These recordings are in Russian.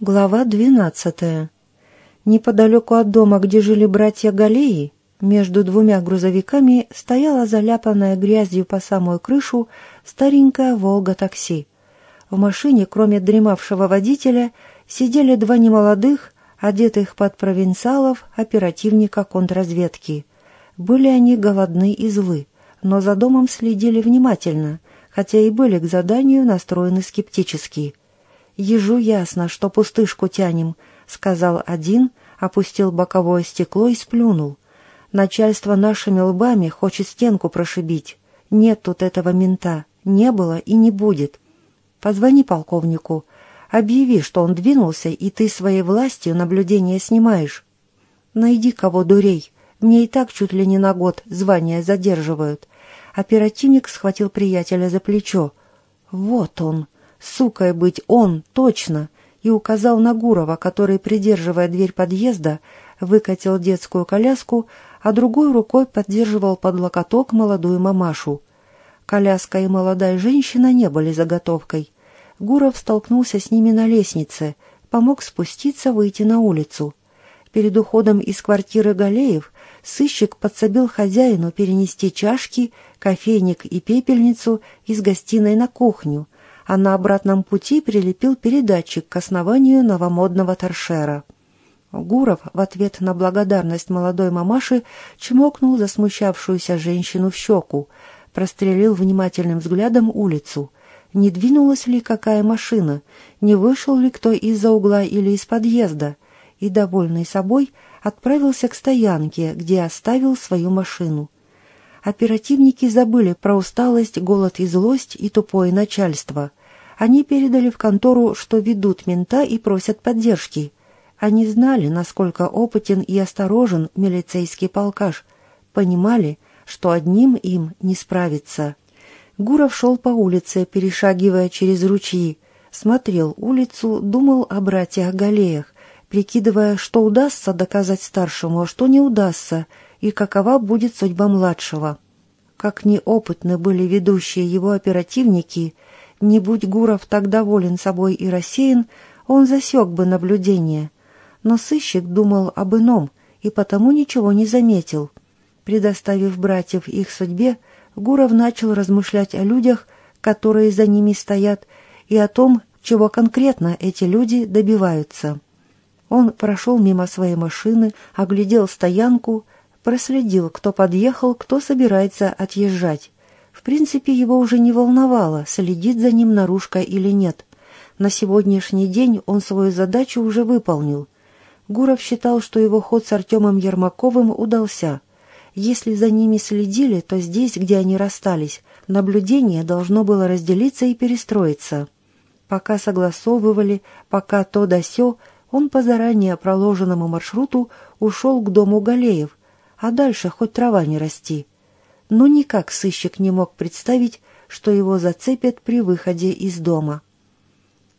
Глава двенадцатая. Неподалеку от дома, где жили братья Галеи, между двумя грузовиками стояла заляпанная грязью по самую крышу старенькая «Волга-такси». В машине, кроме дремавшего водителя, сидели два немолодых, одетых под провинциалов, оперативника контрразведки. Были они голодны и злы, но за домом следили внимательно, хотя и были к заданию настроены скептически – «Ежу ясно, что пустышку тянем», — сказал один, опустил боковое стекло и сплюнул. «Начальство нашими лбами хочет стенку прошибить. Нет тут этого мента, не было и не будет. Позвони полковнику, объяви, что он двинулся, и ты своей властью наблюдение снимаешь. Найди кого дурей, мне и так чуть ли не на год звания задерживают». Оперативник схватил приятеля за плечо. «Вот он!» Сукой быть он, точно, и указал на Гурова, который, придерживая дверь подъезда, выкатил детскую коляску, а другой рукой поддерживал под локоток молодую мамашу. Коляска и молодая женщина не были заготовкой. Гуров столкнулся с ними на лестнице, помог спуститься, выйти на улицу. Перед уходом из квартиры Галеев сыщик подсобил хозяину перенести чашки, кофейник и пепельницу из гостиной на кухню, а на обратном пути прилепил передатчик к основанию новомодного торшера. Гуров в ответ на благодарность молодой мамаши чмокнул засмущавшуюся женщину в щеку, прострелил внимательным взглядом улицу. Не двинулась ли какая машина, не вышел ли кто из-за угла или из подъезда, и, довольный собой, отправился к стоянке, где оставил свою машину. Оперативники забыли про усталость, голод и злость и тупое начальство. Они передали в контору, что ведут мента и просят поддержки. Они знали, насколько опытен и осторожен милицейский полкаш. Понимали, что одним им не справиться. Гуров шел по улице, перешагивая через ручьи. Смотрел улицу, думал о братьях Галеях, прикидывая, что удастся доказать старшему, а что не удастся — и какова будет судьба младшего. Как неопытны были ведущие его оперативники, не будь Гуров так доволен собой и рассеян, он засек бы наблюдение. Но сыщик думал об ином и потому ничего не заметил. Предоставив братьев их судьбе, Гуров начал размышлять о людях, которые за ними стоят, и о том, чего конкретно эти люди добиваются. Он прошел мимо своей машины, оглядел стоянку проследил, кто подъехал, кто собирается отъезжать. В принципе, его уже не волновало, следит за ним наружка или нет. На сегодняшний день он свою задачу уже выполнил. Гуров считал, что его ход с Артемом Ермаковым удался. Если за ними следили, то здесь, где они расстались, наблюдение должно было разделиться и перестроиться. Пока согласовывали, пока то да сё, он по заранее проложенному маршруту ушел к дому Галеев – а дальше хоть трава не расти. Но никак сыщик не мог представить, что его зацепят при выходе из дома.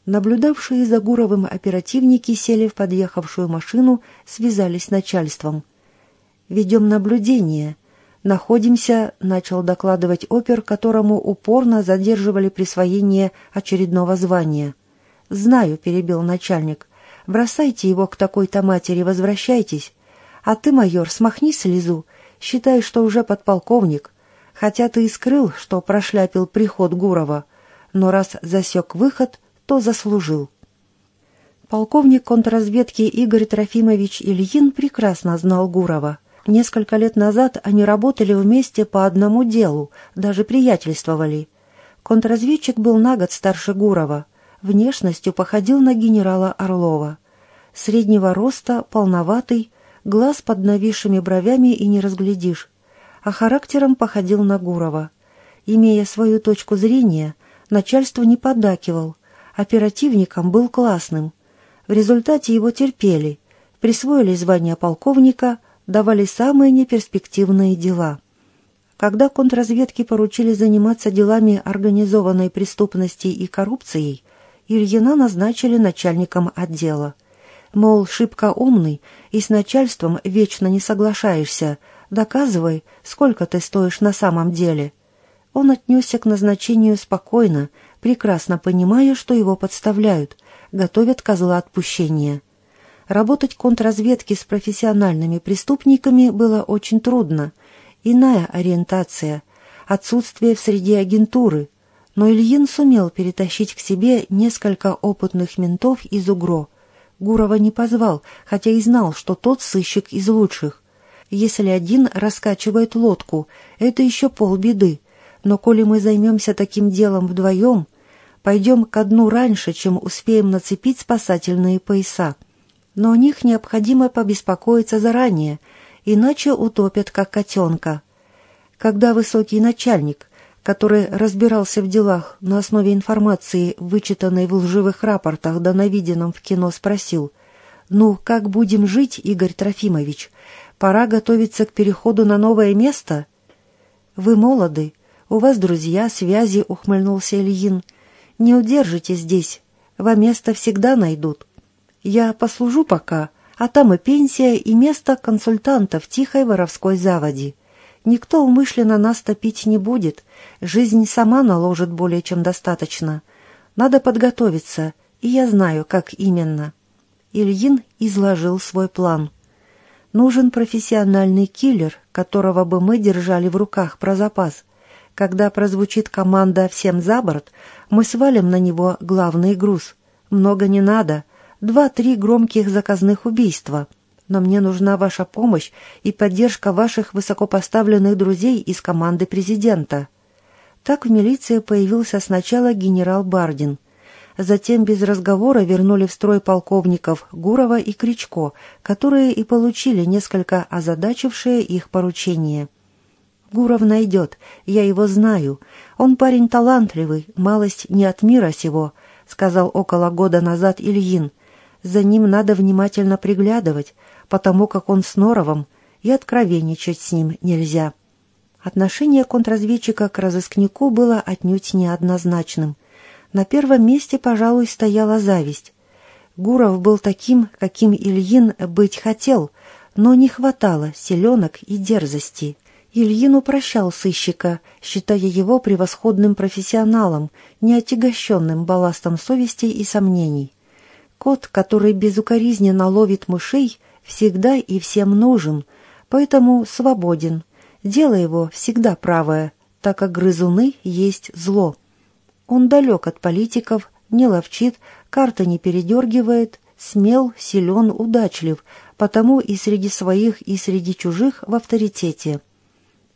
Наблюдавшие за Гуровым оперативники сели в подъехавшую машину, связались с начальством. «Ведем наблюдение. Находимся», — начал докладывать опер, которому упорно задерживали присвоение очередного звания. «Знаю», — перебил начальник. «Бросайте его к такой-то матери, возвращайтесь. А ты, майор, смахни слезу. Считай, что уже подполковник. Хотя ты и скрыл, что прошляпил приход Гурова. Но раз засек выход, то заслужил. Полковник контрразведки Игорь Трофимович Ильин прекрасно знал Гурова. Несколько лет назад они работали вместе по одному делу, даже приятельствовали. Контрразведчик был на год старше Гурова. Внешностью походил на генерала Орлова. Среднего роста, полноватый, глаз под нависшими бровями и не разглядишь, а характером походил на Гурова. Имея свою точку зрения, начальство не поддакивал, оперативником был классным. В результате его терпели, присвоили звание полковника, давали самые неперспективные дела. Когда контрразведке поручили заниматься делами организованной преступности и коррупцией, Ильина назначили начальником отдела – Мол, шибко умный и с начальством вечно не соглашаешься. Доказывай, сколько ты стоишь на самом деле. Он отнесся к назначению спокойно, прекрасно понимая, что его подставляют, готовят козла отпущения. Работать контрразведке с профессиональными преступниками было очень трудно. Иная ориентация, отсутствие в среде агентуры. Но Ильин сумел перетащить к себе несколько опытных ментов из УГРО. Гурова не позвал, хотя и знал, что тот сыщик из лучших. Если один раскачивает лодку, это еще полбеды. Но коли мы займемся таким делом вдвоем, пойдем ко дну раньше, чем успеем нацепить спасательные пояса. Но о них необходимо побеспокоиться заранее, иначе утопят, как котенка. Когда высокий начальник, который разбирался в делах на основе информации, вычитанной в лживых рапортах да на виденном в кино, спросил, «Ну, как будем жить, Игорь Трофимович? Пора готовиться к переходу на новое место?» «Вы молоды, у вас друзья, связи», — ухмыльнулся Ильин. «Не удержите здесь, вам место всегда найдут». Я послужу пока, а там и пенсия, и место консультанта в тихой воровской заводе. Никто умышленно нас топить не будет, жизнь сама наложит более чем достаточно. Надо подготовиться, и я знаю, как именно». Ильин изложил свой план. «Нужен профессиональный киллер, которого бы мы держали в руках про запас. Когда прозвучит команда «всем за борт», мы свалим на него главный груз. Много не надо — два-три громких заказных убийства. Но мне нужна ваша помощь и поддержка ваших высокопоставленных друзей из команды президента». Так в милиции появился сначала генерал Бардин. Затем без разговора вернули в строй полковников Гурова и Кричко, которые и получили несколько озадачившее их поручение. Гуров найдет, я его знаю. Он парень талантливый, малость не от мира сего, сказал около года назад Ильин. За ним надо внимательно приглядывать, потому как он с Норовым, и откровенничать с ним нельзя. Отношение контрразведчика к разыскнику было отнюдь неоднозначным. На первом месте, пожалуй, стояла зависть. Гуров был таким, каким Ильин быть хотел, но не хватало селенок и дерзости. Ильин упрощал сыщика, считая его превосходным профессионалом, не отягощенным балластом совести и сомнений. Кот, который безукоризненно ловит мышей, всегда и всем нужен, поэтому свободен. Дело его всегда правое, так как грызуны есть зло. Он далек от политиков, не ловчит, карта не передергивает, смел, силен, удачлив, потому и среди своих, и среди чужих в авторитете.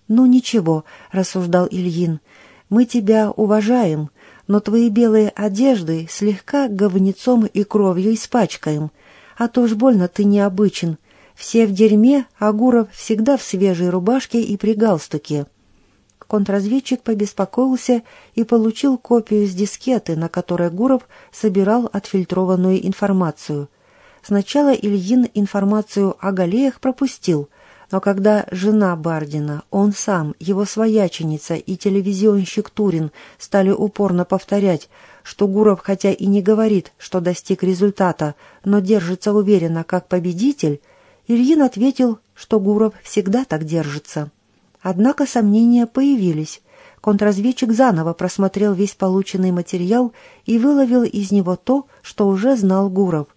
«Ну ничего», — рассуждал Ильин, — «мы тебя уважаем, но твои белые одежды слегка говнецом и кровью испачкаем, а то уж больно ты необычен. Все в дерьме, а Гуров всегда в свежей рубашке и при галстуке». Контрразведчик побеспокоился и получил копию с дискеты, на которой Гуров собирал отфильтрованную информацию. Сначала Ильин информацию о Галеях пропустил, но когда жена Бардина, он сам, его свояченица и телевизионщик Турин стали упорно повторять, что Гуров хотя и не говорит, что достиг результата, но держится уверенно как победитель, Ильин ответил, что Гуров всегда так держится. Однако сомнения появились. Контрразведчик заново просмотрел весь полученный материал и выловил из него то, что уже знал Гуров.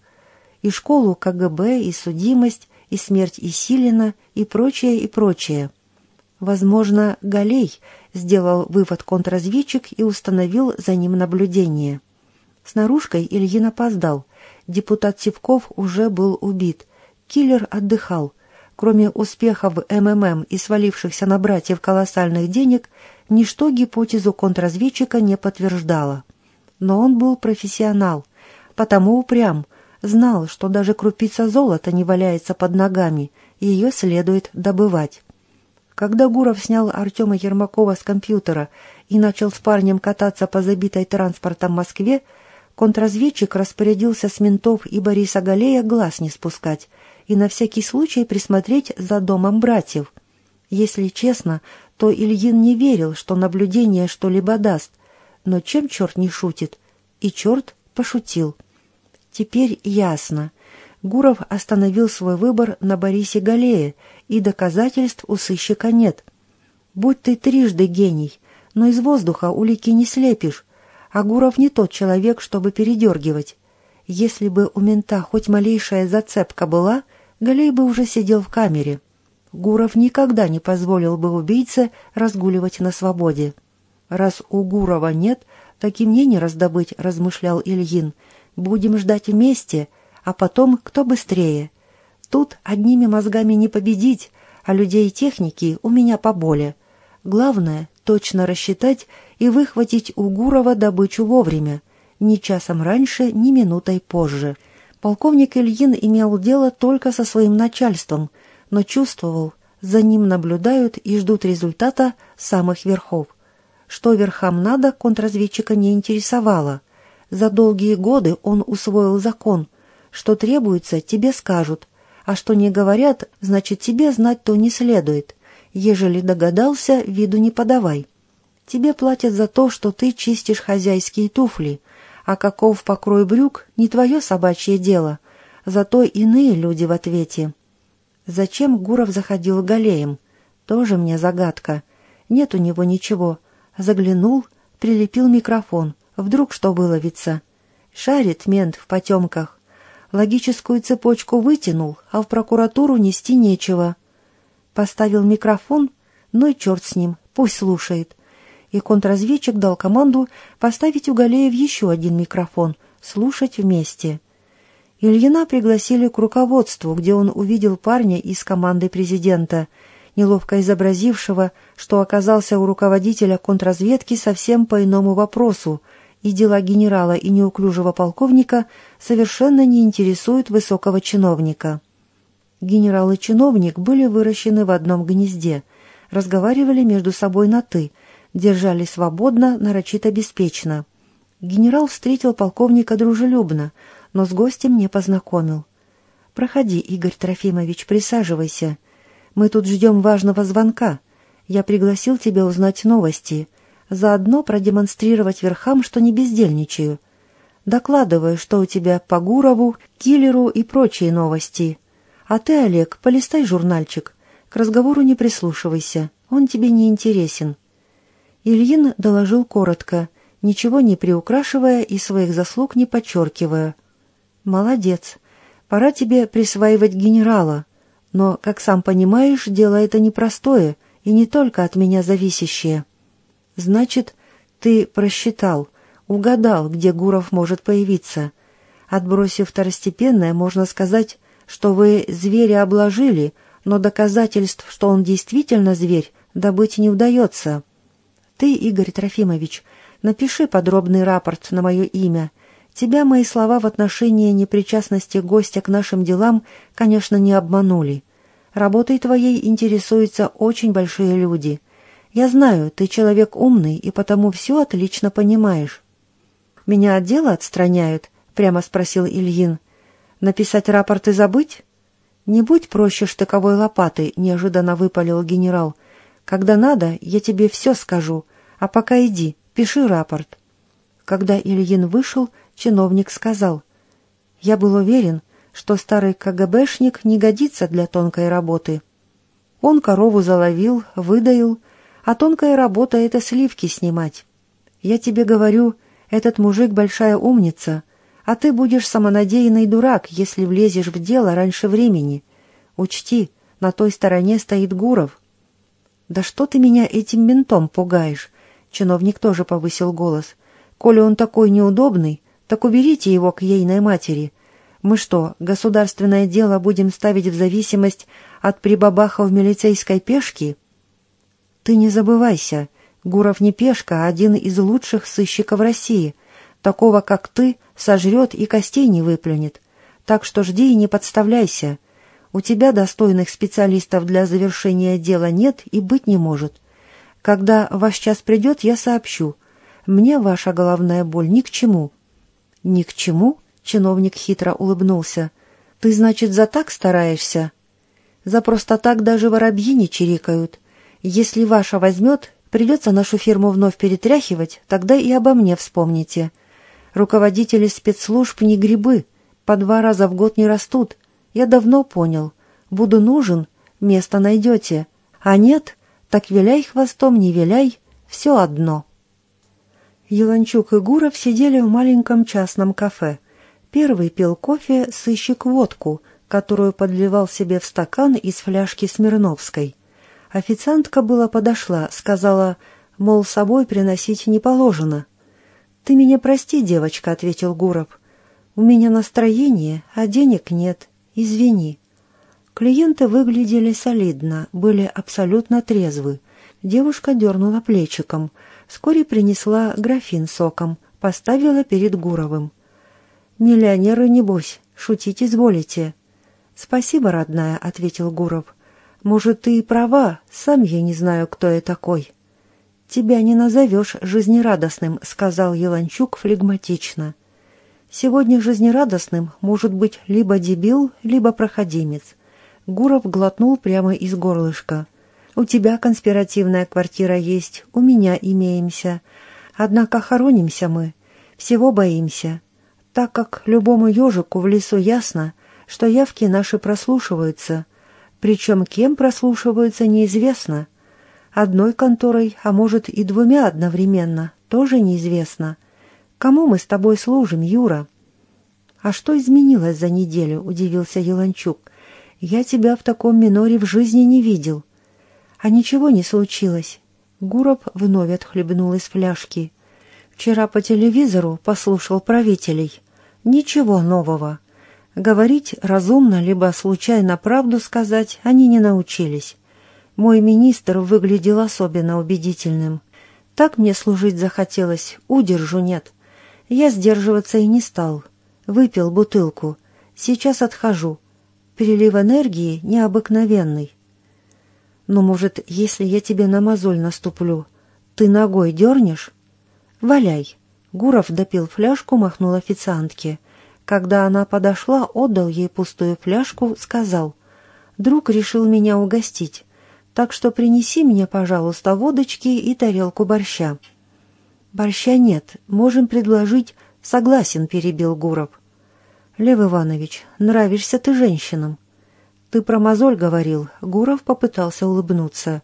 И школу КГБ, и судимость, и смерть Исилина, и прочее, и прочее. Возможно, Галей сделал вывод контрразведчик и установил за ним наблюдение. С наружкой Ильин опоздал. Депутат Севков уже был убит. Киллер отдыхал. Кроме успехов МММ и свалившихся на братьев колоссальных денег, ничто гипотезу контрразведчика не подтверждало. Но он был профессионал, потому упрям, знал, что даже крупица золота не валяется под ногами, ее следует добывать. Когда Гуров снял Артема Ермакова с компьютера и начал с парнем кататься по забитой транспортом Москве, контрразведчик распорядился с ментов и Бориса Галея глаз не спускать и на всякий случай присмотреть за домом братьев. Если честно, то Ильин не верил, что наблюдение что-либо даст, но чем черт не шутит? И черт пошутил. Теперь ясно. Гуров остановил свой выбор на Борисе Галее, и доказательств у сыщика нет. Будь ты трижды гений, но из воздуха улики не слепишь, а Гуров не тот человек, чтобы передергивать. Если бы у мента хоть малейшая зацепка была, Галей бы уже сидел в камере. Гуров никогда не позволил бы убийце разгуливать на свободе. Раз у Гурова нет, так и мне не раздобыть, размышлял Ильин. Будем ждать вместе, а потом кто быстрее. Тут одними мозгами не победить, а людей и техники у меня поболе. Главное — точно рассчитать и выхватить у Гурова добычу вовремя, ни часом раньше, ни минутой позже. Полковник Ильин имел дело только со своим начальством, но чувствовал, за ним наблюдают и ждут результата самых верхов. Что верхам надо, контрразведчика не интересовало. За долгие годы он усвоил закон. Что требуется, тебе скажут, а что не говорят, значит, тебе знать то не следует. Ежели догадался, виду не подавай. Тебе платят за то, что ты чистишь хозяйские туфли, а каков покрой брюк — не твое собачье дело, зато иные люди в ответе. Зачем Гуров заходил галеем? Тоже мне загадка. Нет у него ничего. Заглянул, прилепил микрофон. Вдруг что выловится. Шарит мент в потемках. Логическую цепочку вытянул, а в прокуратуру нести нечего. Поставил микрофон, ну и черт с ним, пусть слушает. И контрразведчик дал команду поставить у Галеев еще один микрофон, слушать вместе. Ильина пригласили к руководству, где он увидел парня из команды президента, неловко изобразившего, что оказался у руководителя контрразведки совсем по иному вопросу, и дела генерала и неуклюжего полковника совершенно не интересуют высокого чиновника. Генерал и чиновник были выращены в одном гнезде, разговаривали между собой на «ты», держали свободно, нарочито беспечно. Генерал встретил полковника дружелюбно, но с гостем не познакомил. «Проходи, Игорь Трофимович, присаживайся. Мы тут ждем важного звонка. Я пригласил тебя узнать новости заодно продемонстрировать верхам, что не бездельничаю. Докладываю, что у тебя по Гурову, Киллеру и прочие новости. А ты, Олег, полистай журнальчик. К разговору не прислушивайся, он тебе не интересен. Ильин доложил коротко, ничего не приукрашивая и своих заслуг не подчеркивая. «Молодец. Пора тебе присваивать генерала. Но, как сам понимаешь, дело это непростое и не только от меня зависящее». Значит, ты просчитал, угадал, где Гуров может появиться. Отбросив второстепенное, можно сказать, что вы зверя обложили, но доказательств, что он действительно зверь, добыть не удается. Ты, Игорь Трофимович, напиши подробный рапорт на мое имя. Тебя мои слова в отношении непричастности гостя к нашим делам, конечно, не обманули. Работой твоей интересуются очень большие люди — я знаю, ты человек умный и потому все отлично понимаешь. Меня от дела отстраняют? Прямо спросил Ильин. Написать рапорт и забыть? Не будь проще штыковой лопатой, неожиданно выпалил генерал. Когда надо, я тебе все скажу, а пока иди, пиши рапорт. Когда Ильин вышел, чиновник сказал. Я был уверен, что старый КГБшник не годится для тонкой работы. Он корову заловил, выдаил, а тонкая работа — это сливки снимать. Я тебе говорю, этот мужик большая умница, а ты будешь самонадеянный дурак, если влезешь в дело раньше времени. Учти, на той стороне стоит Гуров. Да что ты меня этим ментом пугаешь? Чиновник тоже повысил голос. Коли он такой неудобный, так уберите его к ейной матери. Мы что, государственное дело будем ставить в зависимость от прибабахов милицейской пешки?» Ты не забывайся, Гуров не пешка, а один из лучших сыщиков России. Такого, как ты, сожрет и костей не выплюнет. Так что жди и не подставляйся. У тебя достойных специалистов для завершения дела нет и быть не может. Когда ваш час придет, я сообщу. Мне ваша головная боль ни к чему». «Ни к чему?» — чиновник хитро улыбнулся. «Ты, значит, за так стараешься?» «За просто так даже воробьи не чирикают. Если ваша возьмет, придется нашу фирму вновь перетряхивать, тогда и обо мне вспомните. Руководители спецслужб не грибы, по два раза в год не растут. Я давно понял. Буду нужен, место найдете. А нет, так виляй хвостом, не виляй, все одно. Еланчук и Гуров сидели в маленьком частном кафе. Первый пил кофе, сыщик водку, которую подливал себе в стакан из фляжки Смирновской. Официантка была подошла, сказала, мол, собой приносить не положено. «Ты меня прости, девочка», — ответил Гуров. «У меня настроение, а денег нет. Извини». Клиенты выглядели солидно, были абсолютно трезвы. Девушка дернула плечиком. Вскоре принесла графин соком, поставила перед Гуровым. «Миллионеры, небось, шутить изволите». «Спасибо, родная», — ответил Гуров. «Может, ты и права, сам я не знаю, кто я такой». «Тебя не назовешь жизнерадостным», — сказал Еланчук флегматично. «Сегодня жизнерадостным может быть либо дебил, либо проходимец». Гуров глотнул прямо из горлышка. «У тебя конспиративная квартира есть, у меня имеемся. Однако хоронимся мы, всего боимся, так как любому ежику в лесу ясно, что явки наши прослушиваются, причем кем прослушиваются неизвестно. Одной конторой, а может и двумя одновременно, тоже неизвестно. Кому мы с тобой служим, Юра?» «А что изменилось за неделю?» — удивился Еланчук. Я тебя в таком миноре в жизни не видел. А ничего не случилось. Гуров вновь отхлебнул из фляжки. Вчера по телевизору послушал правителей. Ничего нового. Говорить разумно, либо случайно правду сказать они не научились. Мой министр выглядел особенно убедительным. Так мне служить захотелось, удержу нет. Я сдерживаться и не стал. Выпил бутылку. Сейчас отхожу перелив энергии необыкновенный. Но, может, если я тебе на мозоль наступлю, ты ногой дернешь? Валяй. Гуров допил фляжку, махнул официантке. Когда она подошла, отдал ей пустую фляжку, сказал, «Друг решил меня угостить, так что принеси мне, пожалуйста, водочки и тарелку борща». «Борща нет, можем предложить...» «Согласен», — перебил Гуров. «Лев Иванович, нравишься ты женщинам». «Ты про мозоль говорил», — Гуров попытался улыбнуться.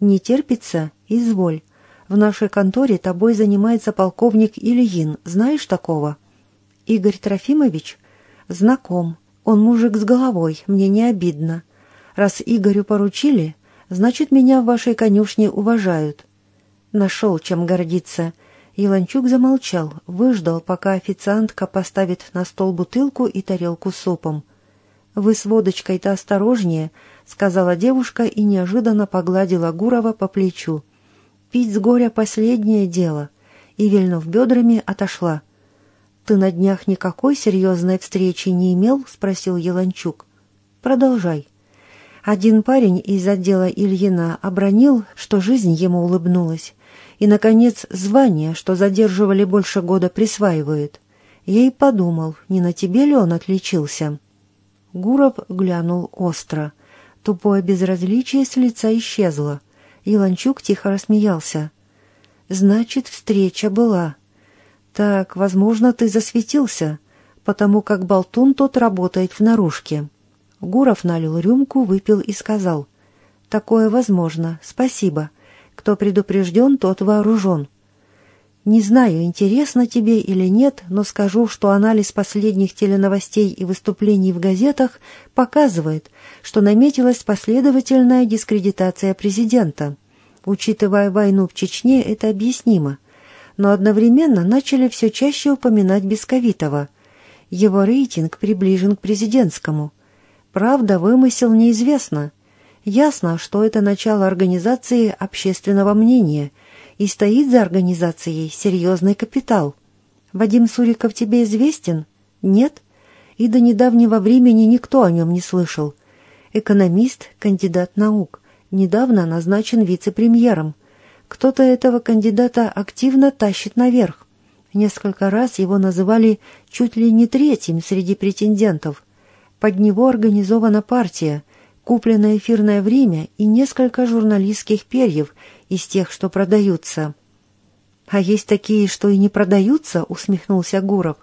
«Не терпится? Изволь. В нашей конторе тобой занимается полковник Ильин. Знаешь такого?» «Игорь Трофимович?» «Знаком. Он мужик с головой, мне не обидно. Раз Игорю поручили, значит, меня в вашей конюшне уважают». Нашел, чем гордиться. Иланчук замолчал, выждал, пока официантка поставит на стол бутылку и тарелку с супом. «Вы с водочкой-то осторожнее», — сказала девушка и неожиданно погладила Гурова по плечу. «Пить с горя последнее дело», и, вильнув бедрами, отошла. «Ты на днях никакой серьезной встречи не имел?» — спросил Еланчук. «Продолжай». Один парень из отдела Ильина обронил, что жизнь ему улыбнулась. И, наконец, звание, что задерживали больше года, присваивают. Я и подумал, не на тебе ли он отличился. Гуров глянул остро. Тупое безразличие с лица исчезло. Иланчук тихо рассмеялся. «Значит, встреча была. Так, возможно, ты засветился, потому как болтун тот работает в наружке». Гуров налил рюмку, выпил и сказал. «Такое возможно. Спасибо. Кто предупрежден, тот вооружен. Не знаю, интересно тебе или нет, но скажу, что анализ последних теленовостей и выступлений в газетах показывает, что наметилась последовательная дискредитация президента. Учитывая войну в Чечне, это объяснимо. Но одновременно начали все чаще упоминать Бесковитова. Его рейтинг приближен к президентскому. Правда, вымысел неизвестно – Ясно, что это начало организации общественного мнения, и стоит за организацией серьезный капитал. Вадим Суриков тебе известен? Нет? И до недавнего времени никто о нем не слышал. Экономист, кандидат наук, недавно назначен вице-премьером. Кто-то этого кандидата активно тащит наверх. Несколько раз его называли чуть ли не третьим среди претендентов. Под него организована партия – купленное эфирное время и несколько журналистских перьев из тех, что продаются. «А есть такие, что и не продаются?» — усмехнулся Гуров.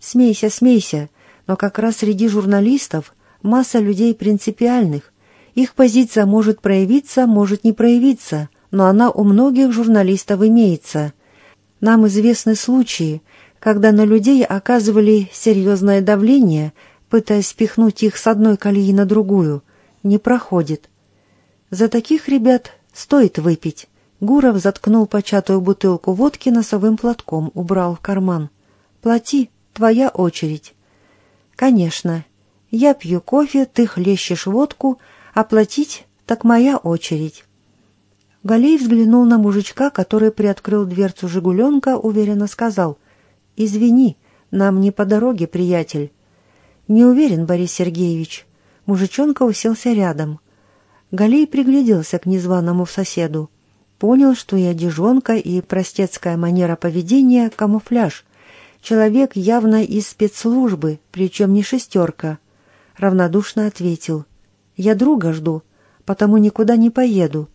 «Смейся, смейся, но как раз среди журналистов масса людей принципиальных. Их позиция может проявиться, может не проявиться, но она у многих журналистов имеется. Нам известны случаи, когда на людей оказывали серьезное давление, пытаясь спихнуть их с одной колеи на другую, не проходит. За таких ребят стоит выпить. Гуров заткнул початую бутылку водки носовым платком, убрал в карман. «Плати, твоя очередь». «Конечно. Я пью кофе, ты хлещешь водку, а платить — так моя очередь». Галей взглянул на мужичка, который приоткрыл дверцу «Жигуленка», уверенно сказал «Извини, нам не по дороге, приятель». «Не уверен, Борис Сергеевич». Мужичонка уселся рядом. Галей пригляделся к незваному соседу. Понял, что и одежонка, и простецкая манера поведения — камуфляж. Человек явно из спецслужбы, причем не шестерка. Равнодушно ответил. «Я друга жду, потому никуда не поеду.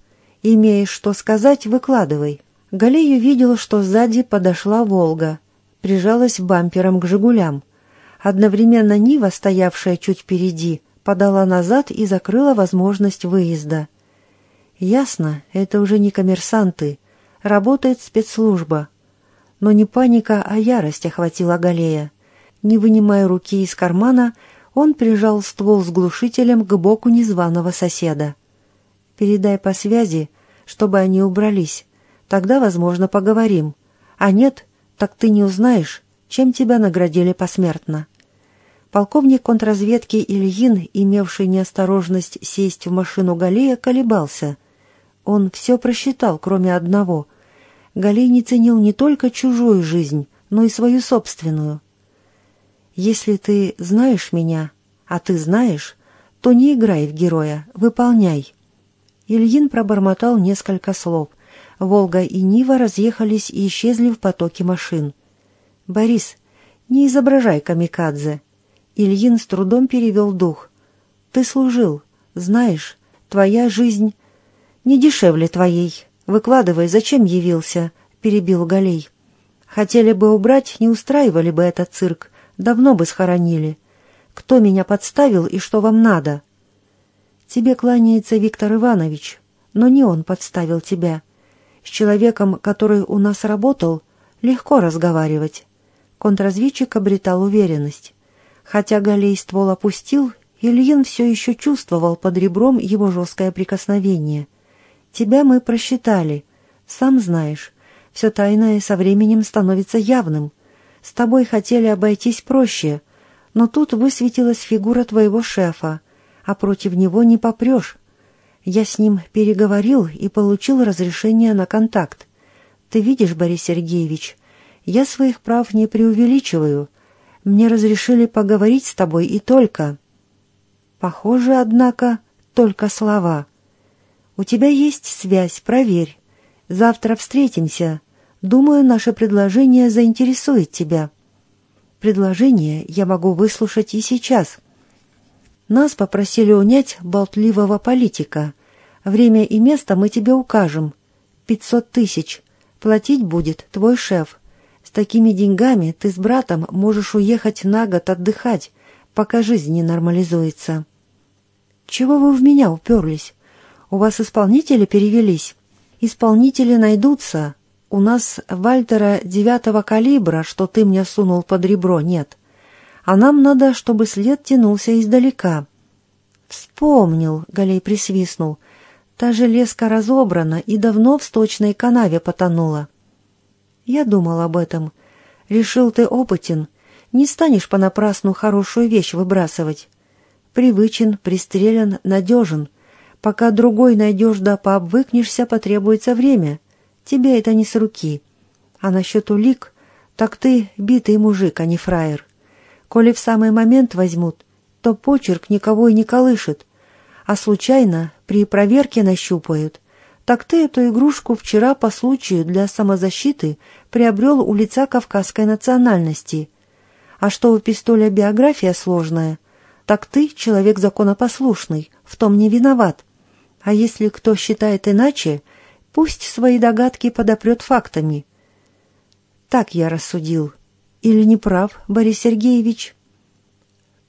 Имеешь что сказать, выкладывай». Галей увидел, что сзади подошла «Волга». Прижалась бампером к «Жигулям». Одновременно Нива, стоявшая чуть впереди, подала назад и закрыла возможность выезда. Ясно, это уже не коммерсанты. Работает спецслужба. Но не паника, а ярость охватила Галея. Не вынимая руки из кармана, он прижал ствол с глушителем к боку незваного соседа. «Передай по связи, чтобы они убрались. Тогда, возможно, поговорим. А нет, так ты не узнаешь, чем тебя наградили посмертно». Полковник контрразведки Ильин, имевший неосторожность сесть в машину Галея, колебался. Он все просчитал, кроме одного. Галей не ценил не только чужую жизнь, но и свою собственную. «Если ты знаешь меня, а ты знаешь, то не играй в героя, выполняй». Ильин пробормотал несколько слов. Волга и Нива разъехались и исчезли в потоке машин. «Борис, не изображай камикадзе», Ильин с трудом перевел дух. «Ты служил. Знаешь, твоя жизнь не дешевле твоей. Выкладывай, зачем явился?» — перебил Галей. «Хотели бы убрать, не устраивали бы этот цирк. Давно бы схоронили. Кто меня подставил и что вам надо?» «Тебе кланяется Виктор Иванович, но не он подставил тебя. С человеком, который у нас работал, легко разговаривать». Контрразведчик обретал уверенность. Хотя Галей ствол опустил, Ильин все еще чувствовал под ребром его жесткое прикосновение. «Тебя мы просчитали. Сам знаешь, все тайное со временем становится явным. С тобой хотели обойтись проще, но тут высветилась фигура твоего шефа, а против него не попрешь. Я с ним переговорил и получил разрешение на контакт. Ты видишь, Борис Сергеевич, я своих прав не преувеличиваю». Мне разрешили поговорить с тобой и только. Похоже, однако, только слова. У тебя есть связь, проверь. Завтра встретимся. Думаю, наше предложение заинтересует тебя. Предложение я могу выслушать и сейчас. Нас попросили унять болтливого политика. Время и место мы тебе укажем. Пятьсот тысяч. Платить будет твой шеф такими деньгами ты с братом можешь уехать на год отдыхать, пока жизнь не нормализуется. Чего вы в меня уперлись? У вас исполнители перевелись? Исполнители найдутся. У нас Вальтера девятого калибра, что ты мне сунул под ребро, нет. А нам надо, чтобы след тянулся издалека. Вспомнил, Галей присвистнул. Та железка разобрана и давно в сточной канаве потонула. Я думал об этом. Решил ты опытен. Не станешь понапрасну хорошую вещь выбрасывать. Привычен, пристрелен, надежен. Пока другой найдешь да пообвыкнешься, потребуется время. Тебе это не с руки. А насчет улик, так ты битый мужик, а не фраер. Коли в самый момент возьмут, то почерк никого и не колышет, а случайно при проверке нащупают. Так ты эту игрушку вчера по случаю для самозащиты приобрел у лица кавказской национальности. А что у пистоля биография сложная, так ты человек законопослушный, в том не виноват. А если кто считает иначе, пусть свои догадки подопрет фактами. Так я рассудил. Или не прав, Борис Сергеевич?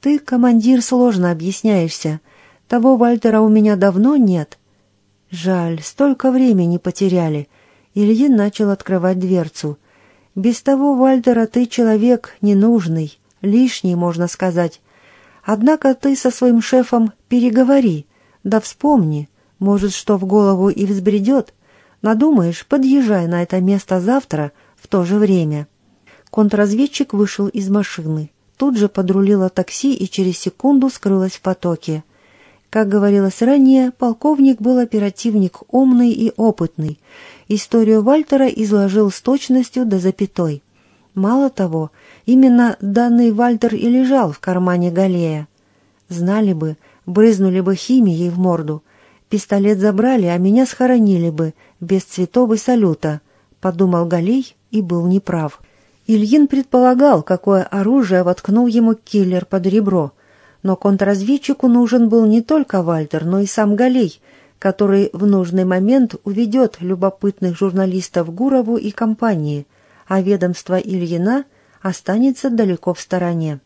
Ты, командир, сложно объясняешься. Того Вальтера у меня давно нет. Жаль, столько времени потеряли. Ильин начал открывать дверцу. Без того, Вальтера, ты человек ненужный, лишний, можно сказать. Однако ты со своим шефом переговори, да вспомни, может, что в голову и взбредет. Надумаешь, подъезжай на это место завтра в то же время». Контрразведчик вышел из машины. Тут же подрулило такси и через секунду скрылось в потоке. Как говорилось ранее, полковник был оперативник умный и опытный. Историю Вальтера изложил с точностью до запятой. Мало того, именно данный Вальтер и лежал в кармане Галея. Знали бы, брызнули бы химией в морду. Пистолет забрали, а меня схоронили бы, без цветов и салюта, подумал Галей и был неправ. Ильин предполагал, какое оружие воткнул ему киллер под ребро, но контрразведчику нужен был не только Вальтер, но и сам Галей, который в нужный момент уведет любопытных журналистов Гурову и компании, а ведомство Ильина останется далеко в стороне.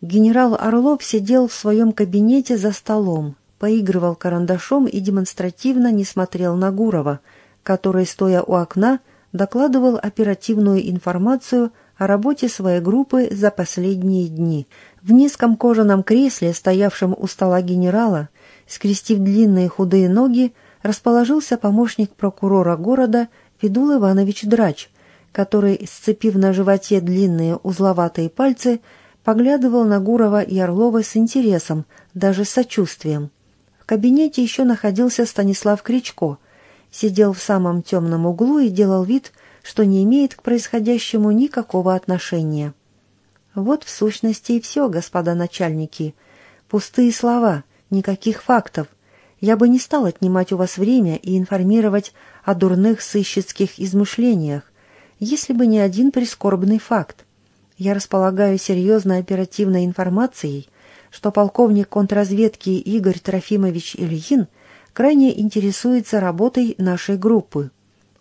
Генерал Орлов сидел в своем кабинете за столом, поигрывал карандашом и демонстративно не смотрел на Гурова, который, стоя у окна, докладывал оперативную информацию о работе своей группы за последние дни. В низком кожаном кресле, стоявшем у стола генерала, скрестив длинные худые ноги, расположился помощник прокурора города Федул Иванович Драч, который, сцепив на животе длинные узловатые пальцы, поглядывал на Гурова и Орлова с интересом, даже с сочувствием. В кабинете еще находился Станислав Кричко – сидел в самом темном углу и делал вид, что не имеет к происходящему никакого отношения. Вот в сущности и все, господа начальники. Пустые слова, никаких фактов. Я бы не стал отнимать у вас время и информировать о дурных сыщицких измышлениях, если бы не один прискорбный факт. Я располагаю серьезной оперативной информацией, что полковник контрразведки Игорь Трофимович Ильин – крайне интересуется работой нашей группы.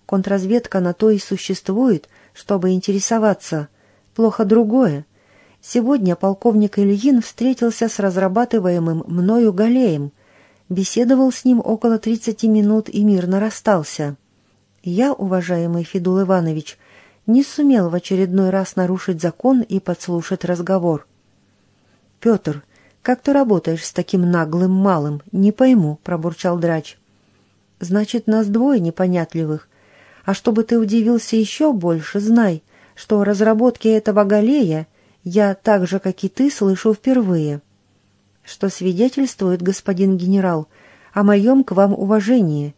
Контрразведка на то и существует, чтобы интересоваться. Плохо другое. Сегодня полковник Ильин встретился с разрабатываемым мною Галеем, беседовал с ним около 30 минут и мирно расстался. Я, уважаемый Федул Иванович, не сумел в очередной раз нарушить закон и подслушать разговор. «Петр, «Как ты работаешь с таким наглым малым? Не пойму», — пробурчал драч. «Значит, нас двое непонятливых. А чтобы ты удивился еще больше, знай, что о разработке этого галея я так же, как и ты, слышу впервые. Что свидетельствует, господин генерал, о моем к вам уважении.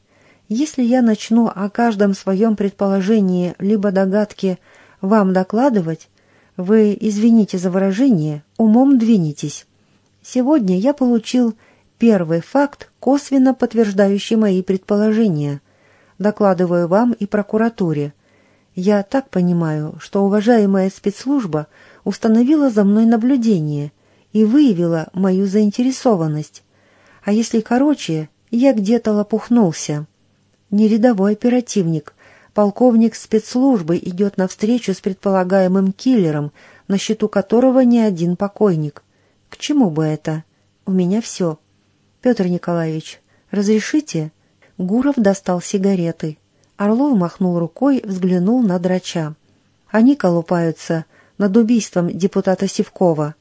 Если я начну о каждом своем предположении либо догадке вам докладывать, вы, извините за выражение, умом двинетесь». Сегодня я получил первый факт, косвенно подтверждающий мои предположения. Докладываю вам и прокуратуре. Я так понимаю, что уважаемая спецслужба установила за мной наблюдение и выявила мою заинтересованность. А если короче, я где-то лопухнулся. Не рядовой оперативник, полковник спецслужбы идет навстречу с предполагаемым киллером, на счету которого не один покойник. К чему бы это? У меня все. Петр Николаевич, разрешите? Гуров достал сигареты. Орлов махнул рукой, взглянул на драча. Они колупаются над убийством депутата Севкова.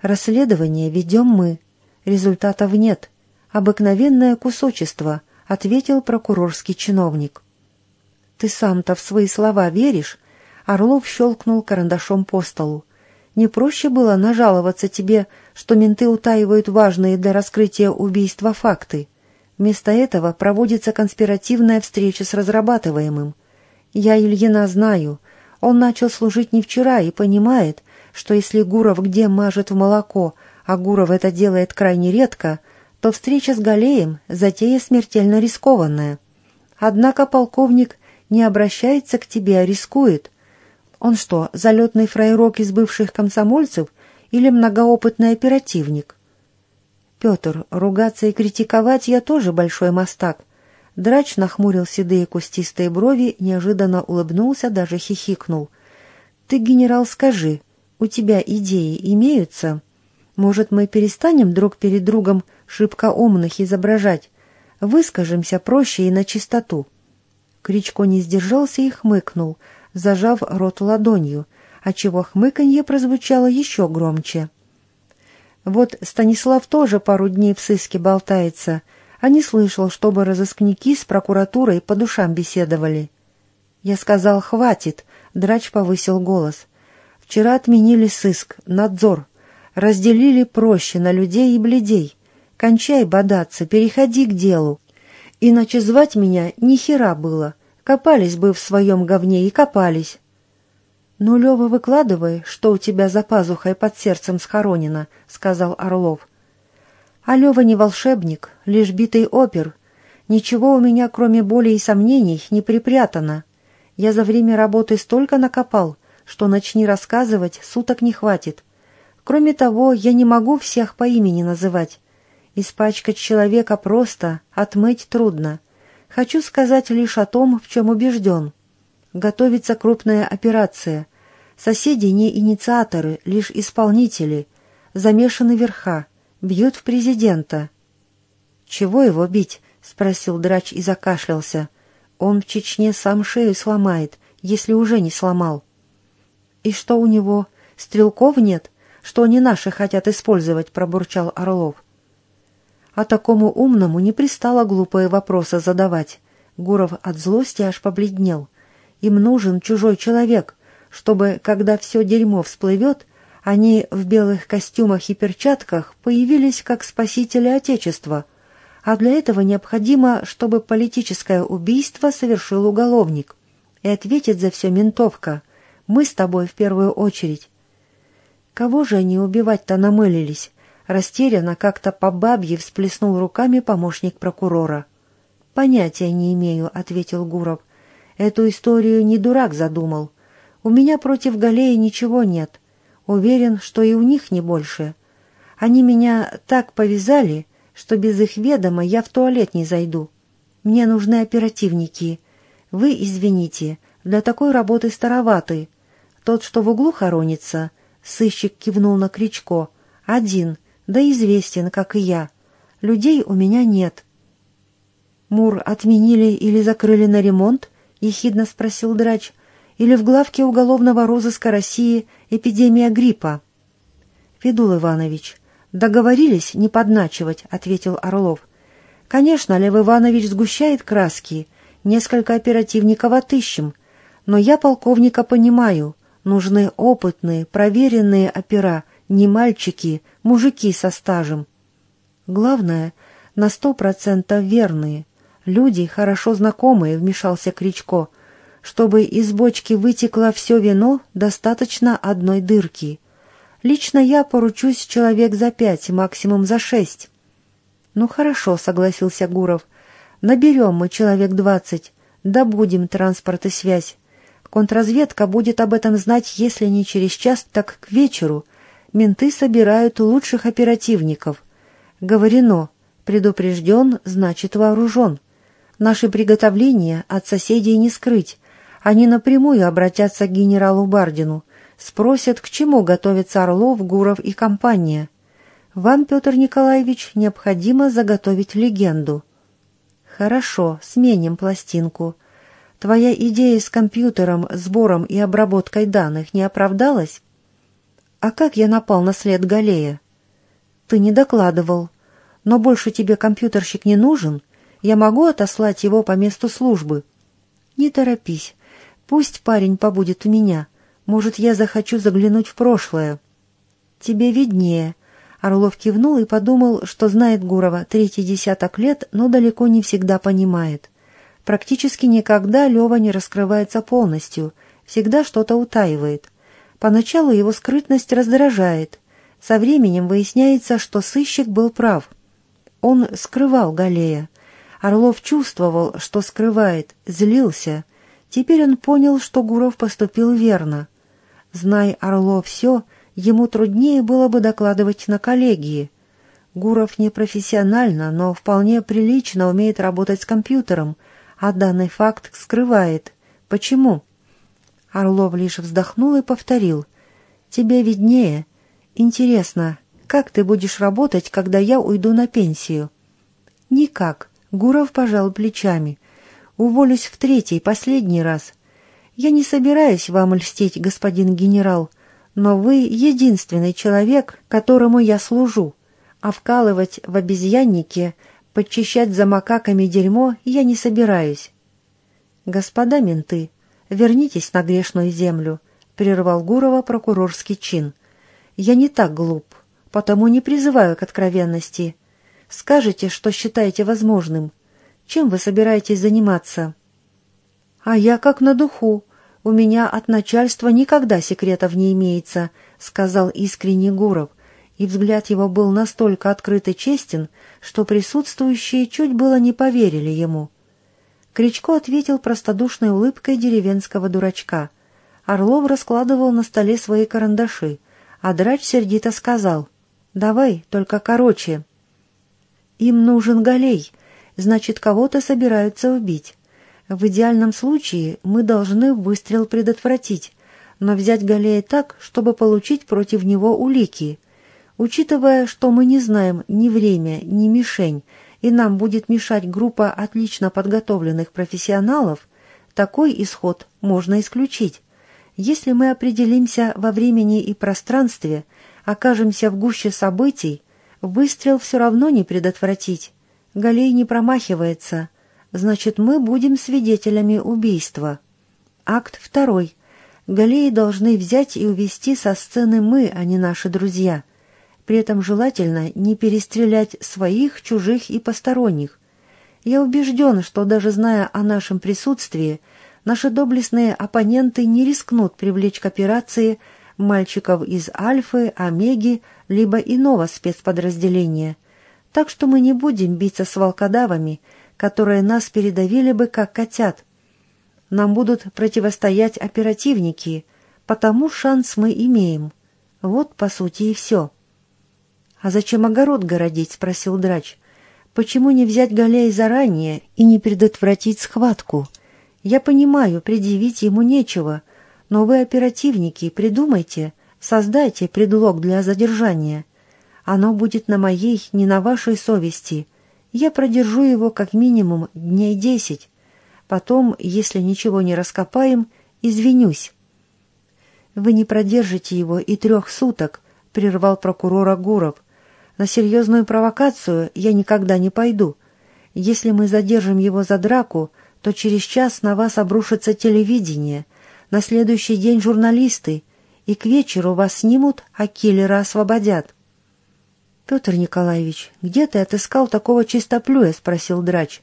Расследование ведем мы. Результатов нет. Обыкновенное кусочество, ответил прокурорский чиновник. Ты сам-то в свои слова веришь? Орлов щелкнул карандашом по столу. Не проще было нажаловаться тебе, что менты утаивают важные для раскрытия убийства факты. Вместо этого проводится конспиративная встреча с разрабатываемым. Я Ильина знаю. Он начал служить не вчера и понимает, что если Гуров где мажет в молоко, а Гуров это делает крайне редко, то встреча с Галеем – затея смертельно рискованная. Однако полковник не обращается к тебе, а рискует – он что, залетный фрайрок из бывших комсомольцев или многоопытный оперативник? Петр, ругаться и критиковать я тоже большой мастак. Драч нахмурил седые кустистые брови, неожиданно улыбнулся, даже хихикнул. «Ты, генерал, скажи, у тебя идеи имеются? Может, мы перестанем друг перед другом шибко умных изображать? Выскажемся проще и на чистоту?» Кричко не сдержался и хмыкнул — зажав рот ладонью, отчего хмыканье прозвучало еще громче. Вот Станислав тоже пару дней в сыске болтается, а не слышал, чтобы разыскники с прокуратурой по душам беседовали. Я сказал «хватит», драч повысил голос. «Вчера отменили сыск, надзор, разделили проще на людей и бледей. Кончай бодаться, переходи к делу. Иначе звать меня ни хера было. Копались бы в своем говне и копались. «Ну, Лева, выкладывай, что у тебя за пазухой под сердцем схоронено», — сказал Орлов. «А Лева не волшебник, лишь битый опер. Ничего у меня, кроме боли и сомнений, не припрятано. Я за время работы столько накопал, что начни рассказывать, суток не хватит. Кроме того, я не могу всех по имени называть. Испачкать человека просто, отмыть трудно. Хочу сказать лишь о том, в чем убежден. Готовится крупная операция. Соседи не инициаторы, лишь исполнители. Замешаны верха. Бьют в президента. «Чего его бить?» — спросил драч и закашлялся. «Он в Чечне сам шею сломает, если уже не сломал». «И что у него? Стрелков нет? Что они наши хотят использовать?» — пробурчал Орлов. А такому умному не пристало глупые вопросы задавать. Гуров от злости аж побледнел. Им нужен чужой человек, чтобы, когда все дерьмо всплывет, они в белых костюмах и перчатках появились как спасители Отечества, а для этого необходимо, чтобы политическое убийство совершил уголовник. И ответит за все ментовка. Мы с тобой в первую очередь. Кого же они убивать-то намылились? Растерянно как-то по бабье всплеснул руками помощник прокурора. «Понятия не имею», — ответил Гуров. «Эту историю не дурак задумал. У меня против Галеи ничего нет. Уверен, что и у них не больше. Они меня так повязали, что без их ведома я в туалет не зайду. Мне нужны оперативники. Вы, извините, для такой работы староваты. Тот, что в углу хоронится, сыщик кивнул на Кричко, один — да известен, как и я. Людей у меня нет». «Мур отменили или закрыли на ремонт?» — ехидно спросил драч. «Или в главке уголовного розыска России эпидемия гриппа?» «Федул Иванович, договорились не подначивать», — ответил Орлов. «Конечно, Лев Иванович сгущает краски. Несколько оперативников отыщем. Но я полковника понимаю. Нужны опытные, проверенные опера, не мальчики, мужики со стажем. Главное, на сто процентов верные. Люди, хорошо знакомые, вмешался Кричко. Чтобы из бочки вытекло все вино, достаточно одной дырки. Лично я поручусь человек за пять, максимум за шесть. Ну хорошо, согласился Гуров. Наберем мы человек двадцать, добудем транспорт и связь. Контрразведка будет об этом знать, если не через час, так к вечеру — менты собирают лучших оперативников. Говорено, предупрежден, значит вооружен. Наши приготовления от соседей не скрыть. Они напрямую обратятся к генералу Бардину, спросят, к чему готовятся Орлов, Гуров и компания. Вам, Петр Николаевич, необходимо заготовить легенду. Хорошо, сменим пластинку. Твоя идея с компьютером, сбором и обработкой данных не оправдалась? «А как я напал на след Галея?» «Ты не докладывал. Но больше тебе компьютерщик не нужен. Я могу отослать его по месту службы». «Не торопись. Пусть парень побудет у меня. Может, я захочу заглянуть в прошлое». «Тебе виднее». Орлов кивнул и подумал, что знает Гурова третий десяток лет, но далеко не всегда понимает. Практически никогда Лева не раскрывается полностью, всегда что-то утаивает. Поначалу его скрытность раздражает. Со временем выясняется, что сыщик был прав. Он скрывал Галея. Орлов чувствовал, что скрывает, злился. Теперь он понял, что Гуров поступил верно. Знай Орлов все, ему труднее было бы докладывать на коллегии. Гуров не профессионально, но вполне прилично умеет работать с компьютером, а данный факт скрывает. Почему? Орлов лишь вздохнул и повторил. «Тебе виднее. Интересно, как ты будешь работать, когда я уйду на пенсию?» «Никак», — Гуров пожал плечами. «Уволюсь в третий, последний раз. Я не собираюсь вам льстить, господин генерал, но вы единственный человек, которому я служу, а вкалывать в обезьяннике, подчищать за макаками дерьмо я не собираюсь. Господа менты, вернитесь на грешную землю, прервал Гурова прокурорский чин. Я не так глуп, потому не призываю к откровенности. Скажите, что считаете возможным. Чем вы собираетесь заниматься? А я как на духу, «У меня от начальства никогда секретов не имеется», — сказал искренний Гуров, и взгляд его был настолько открыт и честен, что присутствующие чуть было не поверили ему. Кричко ответил простодушной улыбкой деревенского дурачка. Орлов раскладывал на столе свои карандаши, а драч сердито сказал «Давай, только короче». «Им нужен галей, значит, кого-то собираются убить. В идеальном случае мы должны выстрел предотвратить, но взять Галея так, чтобы получить против него улики. Учитывая, что мы не знаем ни время, ни мишень, и нам будет мешать группа отлично подготовленных профессионалов, такой исход можно исключить. Если мы определимся во времени и пространстве, окажемся в гуще событий, выстрел все равно не предотвратить. Галей не промахивается – значит, мы будем свидетелями убийства. Акт второй. Галеи должны взять и увести со сцены мы, а не наши друзья. При этом желательно не перестрелять своих, чужих и посторонних. Я убежден, что даже зная о нашем присутствии, наши доблестные оппоненты не рискнут привлечь к операции мальчиков из Альфы, Омеги, либо иного спецподразделения. Так что мы не будем биться с волкодавами – которые нас передавили бы, как котят. Нам будут противостоять оперативники, потому шанс мы имеем. Вот, по сути, и все. — А зачем огород городить? — спросил драч. — Почему не взять Галей заранее и не предотвратить схватку? Я понимаю, предъявить ему нечего, но вы оперативники, придумайте, создайте предлог для задержания. Оно будет на моей, не на вашей совести — я продержу его как минимум дней десять. Потом, если ничего не раскопаем, извинюсь. «Вы не продержите его и трех суток», — прервал прокурор Агуров. «На серьезную провокацию я никогда не пойду. Если мы задержим его за драку, то через час на вас обрушится телевидение, на следующий день журналисты, и к вечеру вас снимут, а киллера освободят. «Петр Николаевич, где ты отыскал такого чистоплюя?» — спросил драч.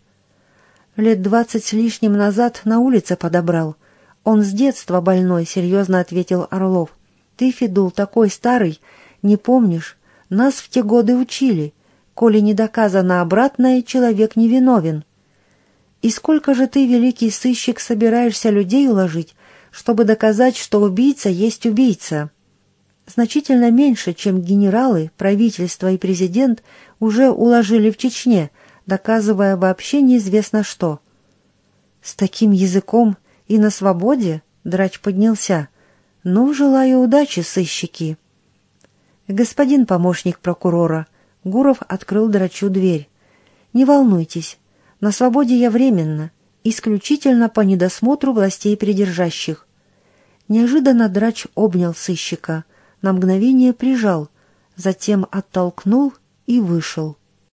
«Лет двадцать с лишним назад на улице подобрал. Он с детства больной», — серьезно ответил Орлов. «Ты, Федул, такой старый, не помнишь? Нас в те годы учили. Коли не доказано обратное, человек невиновен». «И сколько же ты, великий сыщик, собираешься людей уложить, чтобы доказать, что убийца есть убийца?» значительно меньше, чем генералы, правительство и президент уже уложили в Чечне, доказывая вообще неизвестно что. С таким языком и на свободе драч поднялся. Ну, желаю удачи, сыщики. Господин помощник прокурора, Гуров открыл драчу дверь. Не волнуйтесь, на свободе я временно, исключительно по недосмотру властей придержащих. Неожиданно драч обнял сыщика — на мгновение прижал, затем оттолкнул и вышел.